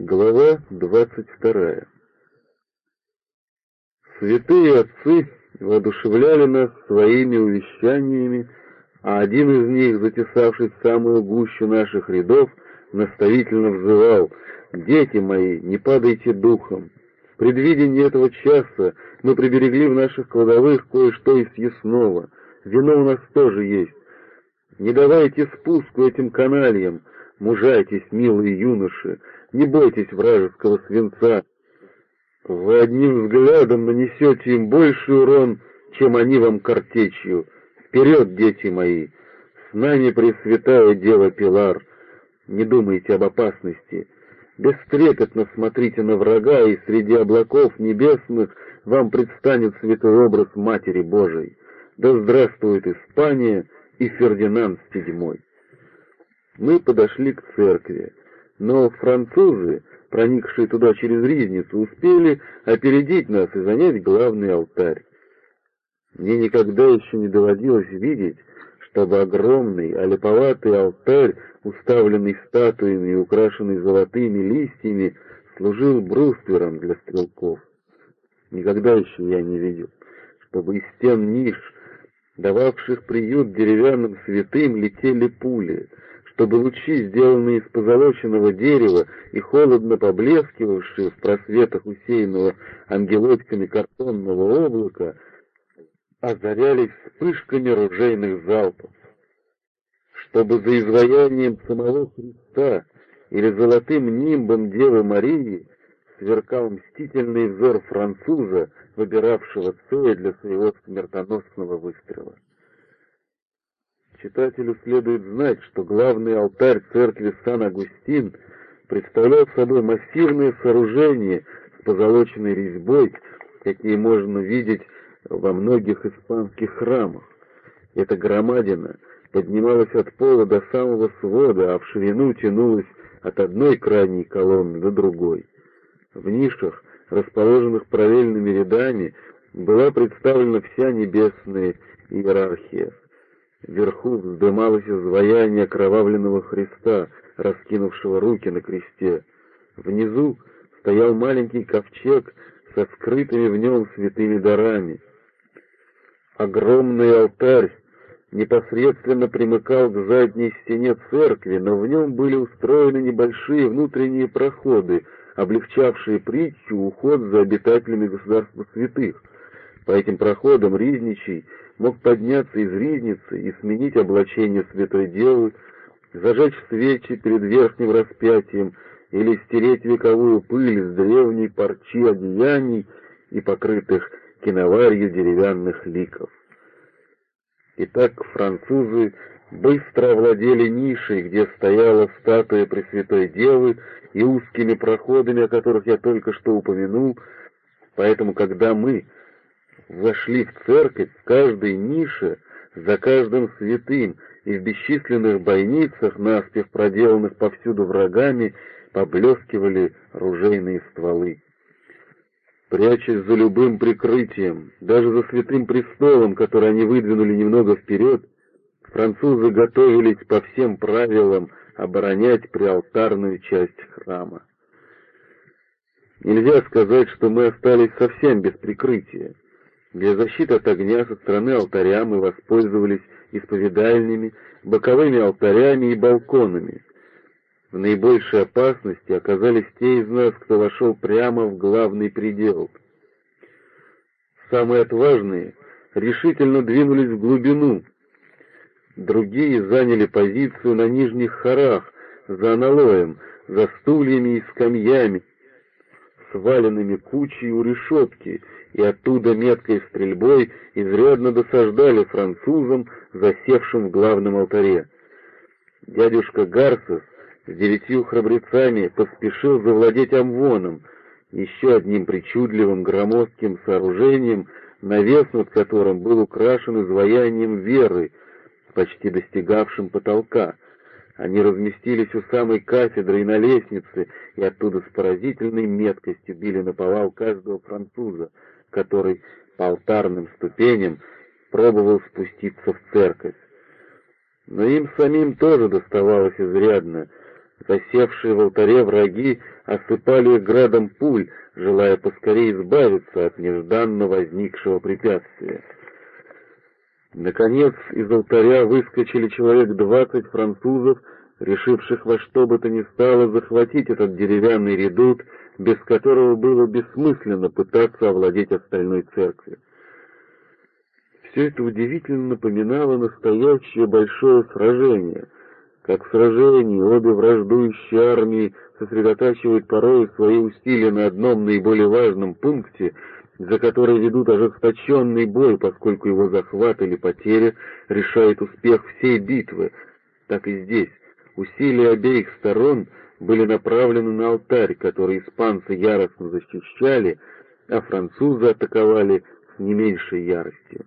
Глава двадцать вторая. Святые отцы воодушевляли нас своими увещаниями, а один из них, затесавшись в самую гущу наших рядов, наставительно взывал «Дети мои, не падайте духом!» В предвидении этого часа мы приберегли в наших кладовых кое-что из съестного. Вино у нас тоже есть. Не давайте спуску этим канальям, мужайтесь, милые юноши, не бойтесь вражеского свинца. Вы одним взглядом нанесете им больший урон, чем они вам картечью. Вперед, дети мои! С нами Пресвятая Дева Пилар. Не думайте об опасности. Бестрепетно смотрите на врага, и среди облаков небесных вам предстанет святой образ Матери Божией. Да здравствует Испания и Фердинанд VII. Мы подошли к церкви, но французы, проникшие туда через ризницу, успели опередить нас и занять главный алтарь. Мне никогда еще не доводилось видеть, чтобы огромный, олиповатый алтарь, уставленный статуями и украшенный золотыми листьями, служил бруствером для стрелков. Никогда еще я не видел, чтобы из стен ниш, дававших приют деревянным святым, летели пули — чтобы лучи, сделанные из позолоченного дерева и холодно поблескивавшие в просветах усеянного ангелочками картонного облака, озарялись вспышками ружейных залпов. Чтобы за изваянием самого Христа или золотым нимбом Девы Марии сверкал мстительный взор француза, выбиравшего цель для своего смертоносного выстрела. Читателю следует знать, что главный алтарь церкви Сан-Агустин представлял собой массивное сооружение с позолоченной резьбой, какие можно видеть во многих испанских храмах. Эта громадина поднималась от пола до самого свода, а в ширину тянулась от одной крайней колонны до другой. В нишах, расположенных параллельными рядами, была представлена вся небесная иерархия. Вверху вздымалось изваяние кровавленного Христа, раскинувшего руки на кресте. Внизу стоял маленький ковчег со скрытыми в нем святыми дарами. Огромный алтарь непосредственно примыкал к задней стене церкви, но в нем были устроены небольшие внутренние проходы, облегчавшие притчу уход за обитателями государства святых. По этим проходам Ризничий мог подняться из ризницы и сменить облачение святой девы, зажечь свечи перед верхним распятием или стереть вековую пыль с древней парчи одеяний и покрытых киноварью деревянных ликов. Итак, французы быстро овладели нишей, где стояла статуя Пресвятой Девы, и узкими проходами, о которых я только что упомянул, поэтому, когда мы вошли в церковь, в каждой нише, за каждым святым и в бесчисленных бойницах, наспех проделанных повсюду врагами, поблескивали ружейные стволы. Прячась за любым прикрытием, даже за святым престолом, который они выдвинули немного вперед, французы готовились по всем правилам оборонять приалтарную часть храма. Нельзя сказать, что мы остались совсем без прикрытия. Для защиты от огня со стороны алтаря мы воспользовались исповедальными, боковыми алтарями и балконами. В наибольшей опасности оказались те из нас, кто вошел прямо в главный предел. Самые отважные решительно двинулись в глубину, другие заняли позицию на нижних хорах, за аналоем, за стульями и скамьями, сваленными кучей у решетки, и оттуда меткой стрельбой изрядно досаждали французам, засевшим в главном алтаре. Дядюшка Гарсес с девятью храбрецами поспешил завладеть Амвоном, еще одним причудливым громоздким сооружением, навес над которым был украшен изваянием веры, почти достигавшим потолка. Они разместились у самой кафедры и на лестнице, и оттуда с поразительной меткостью били на повал каждого француза, который по алтарным ступеням пробовал спуститься в церковь. Но им самим тоже доставалось изрядно. Засевшие в алтаре враги осыпали градом пуль, желая поскорее избавиться от нежданно возникшего препятствия. Наконец, из алтаря выскочили человек двадцать французов, решивших во что бы то ни стало захватить этот деревянный редут, без которого было бессмысленно пытаться овладеть остальной церковью. Все это удивительно напоминало настоящее большое сражение. Как в сражении обе враждующие армии сосредотачивают порой свои усилия на одном наиболее важном пункте, за который ведут ожесточенный бой, поскольку его захват или потеря решает успех всей битвы, так и здесь. Усилия обеих сторон были направлены на алтарь, который испанцы яростно защищали, а французы атаковали с не меньшей яростью.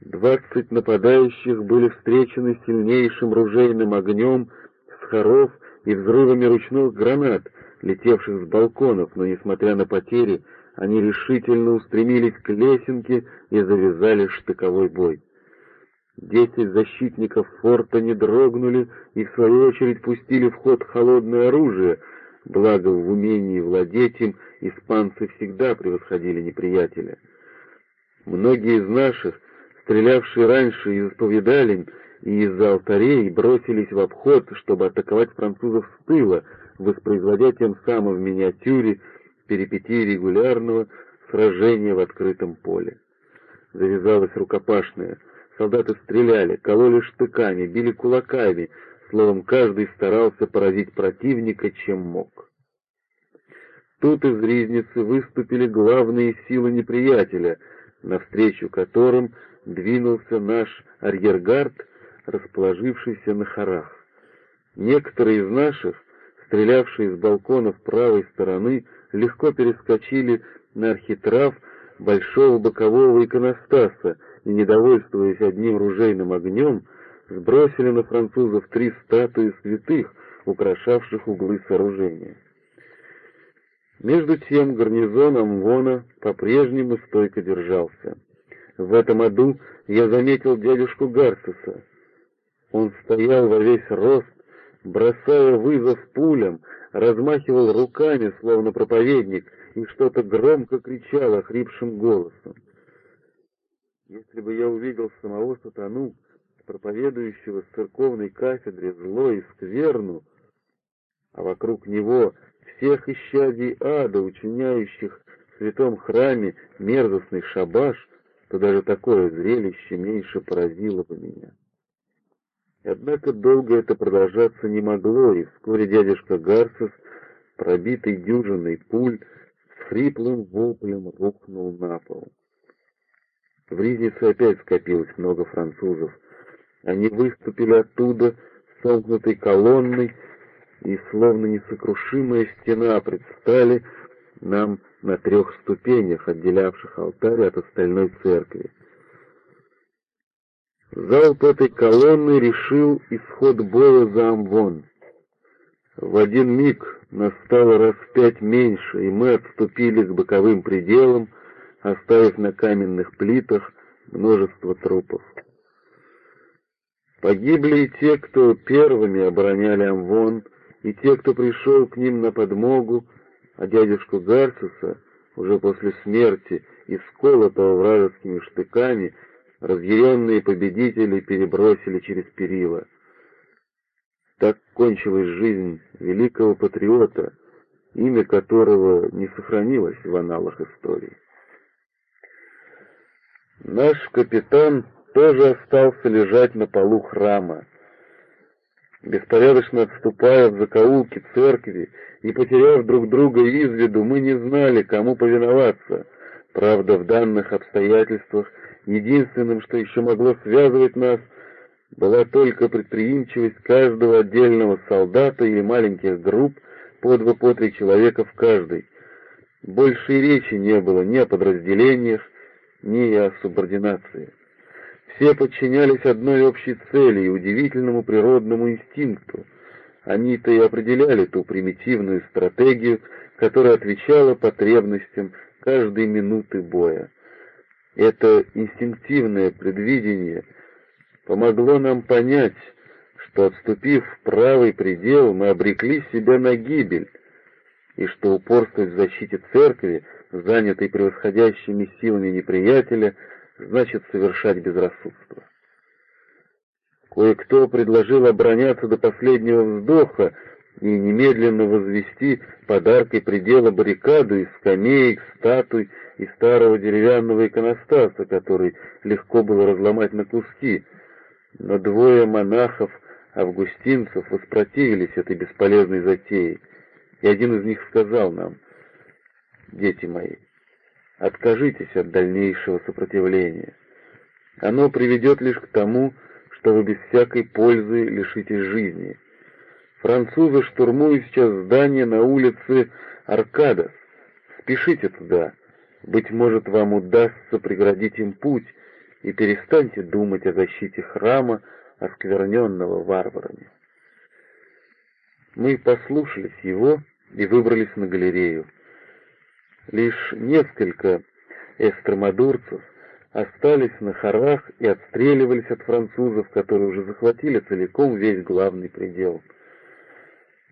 Двадцать нападающих были встречены сильнейшим ружейным огнем с хоров и взрывами ручных гранат, летевших с балконов, но, несмотря на потери, они решительно устремились к лесенке и завязали штыковой бой. Десять защитников форта не дрогнули и, в свою очередь, пустили в ход холодное оружие, благо в умении владеть им испанцы всегда превосходили неприятеля. Многие из наших — стрелявшие раньше из исповедалень и из-за алтарей, бросились в обход, чтобы атаковать французов с тыла, воспроизводя тем самым в миниатюре перипетии регулярного сражения в открытом поле. Завязалась рукопашная. Солдаты стреляли, кололи штыками, били кулаками, словом, каждый старался поразить противника, чем мог. Тут из ризницы выступили главные силы неприятеля, навстречу которым двинулся наш арьергард, расположившийся на хорах. Некоторые из наших, стрелявшие с балконов правой стороны, легко перескочили на архитрав большого бокового иконостаса и, недовольствуясь одним ружейным огнем, сбросили на французов три статуи святых, украшавших углы сооружения. Между тем гарнизон Амвона по-прежнему стойко держался. В этом аду я заметил дядюшку Гарсуса. Он стоял во весь рост, бросая вызов пулям, размахивал руками, словно проповедник, и что-то громко кричал охрипшим голосом. Если бы я увидел самого сатану, проповедующего с церковной кафедры зло и скверну, а вокруг него всех исчадий ада, учиняющих в святом храме мерзостный шабаш, то даже такое зрелище меньше поразило бы меня. Однако долго это продолжаться не могло, и вскоре дядюшка Гарсус, пробитый дюжиной пуль, с хриплым воплем рухнул на пол. В Ризнице опять скопилось много французов. Они выступили оттуда сомкнутой колонной, и словно несокрушимая стена предстали нам на трех ступенях, отделявших алтарь от остальной церкви. Залп этой колонны решил исход боя за Амвон. В один миг нас стало раз пять меньше, и мы отступили к боковым пределам, оставив на каменных плитах множество трупов. Погибли и те, кто первыми обороняли Амвон, и те, кто пришел к ним на подмогу, а дядюшку Гарсуса уже после смерти, исколотого вражескими штыками, разъяренные победители перебросили через перила. Так кончилась жизнь великого патриота, имя которого не сохранилось в аналах истории. Наш капитан тоже остался лежать на полу храма, Беспорядочно отступая в закоулки церкви и потеряв друг друга из виду, мы не знали, кому повиноваться. Правда, в данных обстоятельствах единственным, что еще могло связывать нас, была только предприимчивость каждого отдельного солдата или маленьких групп по два по три человека в каждой. Больше и речи не было ни о подразделениях, ни о субординации. Все подчинялись одной общей цели и удивительному природному инстинкту. Они-то и определяли ту примитивную стратегию, которая отвечала потребностям каждой минуты боя. Это инстинктивное предвидение помогло нам понять, что, отступив в правый предел, мы обрекли себя на гибель, и что упорствовать в защите церкви, занятой превосходящими силами неприятеля, значит совершать безрассудство. Кое-кто предложил обороняться до последнего вздоха и немедленно возвести подаркой предела баррикаду из скамеек, статуй и старого деревянного иконостаса, который легко было разломать на куски. Но двое монахов-августинцев воспротивились этой бесполезной затее, и один из них сказал нам, «Дети мои, откажитесь от дальнейшего сопротивления. Оно приведет лишь к тому, что вы без всякой пользы лишитесь жизни. Французы штурмуют сейчас здание на улице Аркадас. Спешите туда. Быть может, вам удастся преградить им путь, и перестаньте думать о защите храма, оскверненного варварами. Мы послушались его и выбрались на галерею. Лишь несколько эстромадурцев остались на хорах и отстреливались от французов, которые уже захватили целиком весь главный предел.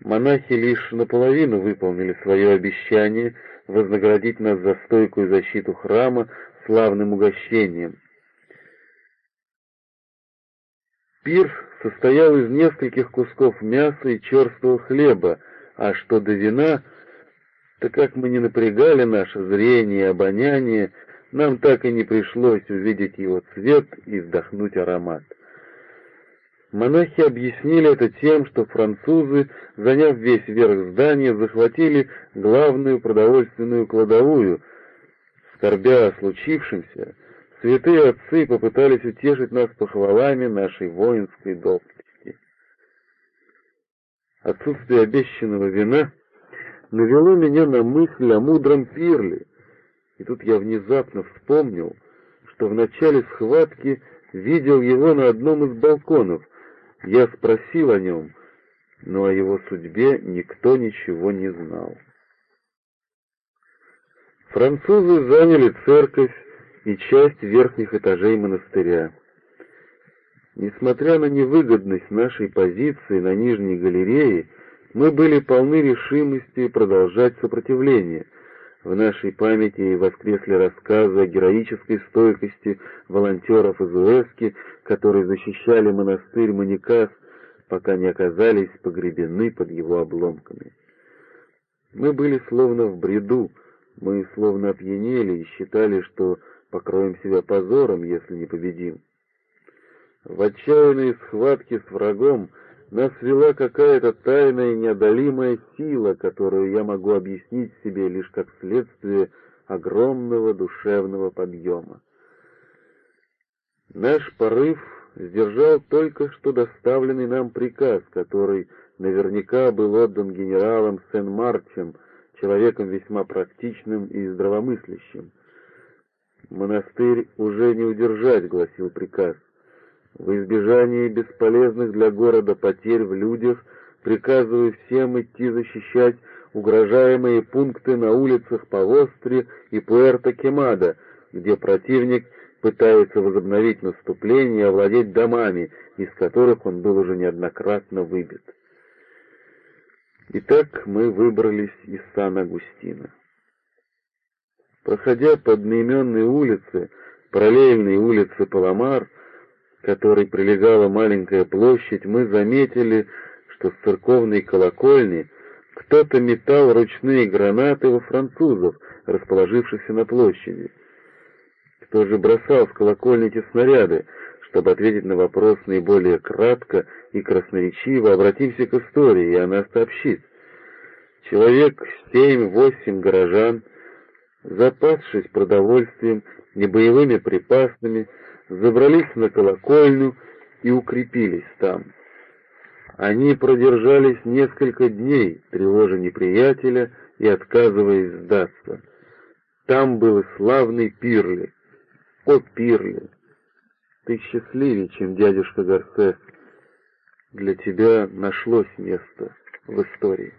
Монахи лишь наполовину выполнили свое обещание вознаградить нас за стойкую защиту храма славным угощением. Пир состоял из нескольких кусков мяса и черствого хлеба, а что до вина, то как мы не напрягали наше зрение и обоняние, нам так и не пришлось увидеть его цвет и вдохнуть аромат. Монахи объяснили это тем, что французы, заняв весь верх здания, захватили главную продовольственную кладовую. Скорбя о случившемся, святые отцы попытались утешить нас похвалами нашей воинской доблести. Отсутствие обещанного вина навело меня на мысль о мудром пирле, и тут я внезапно вспомнил, что в начале схватки видел его на одном из балконов. Я спросил о нем, но о его судьбе никто ничего не знал. Французы заняли церковь и часть верхних этажей монастыря. Несмотря на невыгодность нашей позиции на нижней галерее, мы были полны решимости продолжать сопротивление — в нашей памяти воскресли рассказы о героической стойкости волонтеров из Уэски, которые защищали монастырь Маникас, пока не оказались погребены под его обломками. Мы были словно в бреду, мы словно опьянели и считали, что покроем себя позором, если не победим. В отчаянной схватке с врагом нас вела какая-то тайная неодолимая сила, которую я могу объяснить себе лишь как следствие огромного душевного подъема. Наш порыв сдержал только что доставленный нам приказ, который наверняка был отдан генералом Сен-Марчем, человеком весьма практичным и здравомыслящим. «Монастырь уже не удержать», — гласил приказ. В избежание бесполезных для города потерь в людях приказываю всем идти защищать угрожаемые пункты на улицах Павостри и Пуэрто-Кемада, где противник пытается возобновить наступление и овладеть домами, из которых он был уже неоднократно выбит. Итак, мы выбрались из Сан-Агустина. Проходя по одноименной улице, параллельной улице Паламар, которой прилегала маленькая площадь, мы заметили, что с церковной колокольни кто-то метал ручные гранаты во французов, расположившихся на площади. Кто же бросал с колокольни эти снаряды? Чтобы ответить на вопрос наиболее кратко и красноречиво, обратимся к истории, и она сообщит. Человек семь-восемь горожан, запасшись продовольствием и боевыми припасами, забрались на колокольню и укрепились там. Они продержались несколько дней, тревожа неприятеля и отказываясь сдаться. Там был славный Пирли. О, Пирли! Ты счастливее, чем дядюшка Гарсе. Для тебя нашлось место в истории.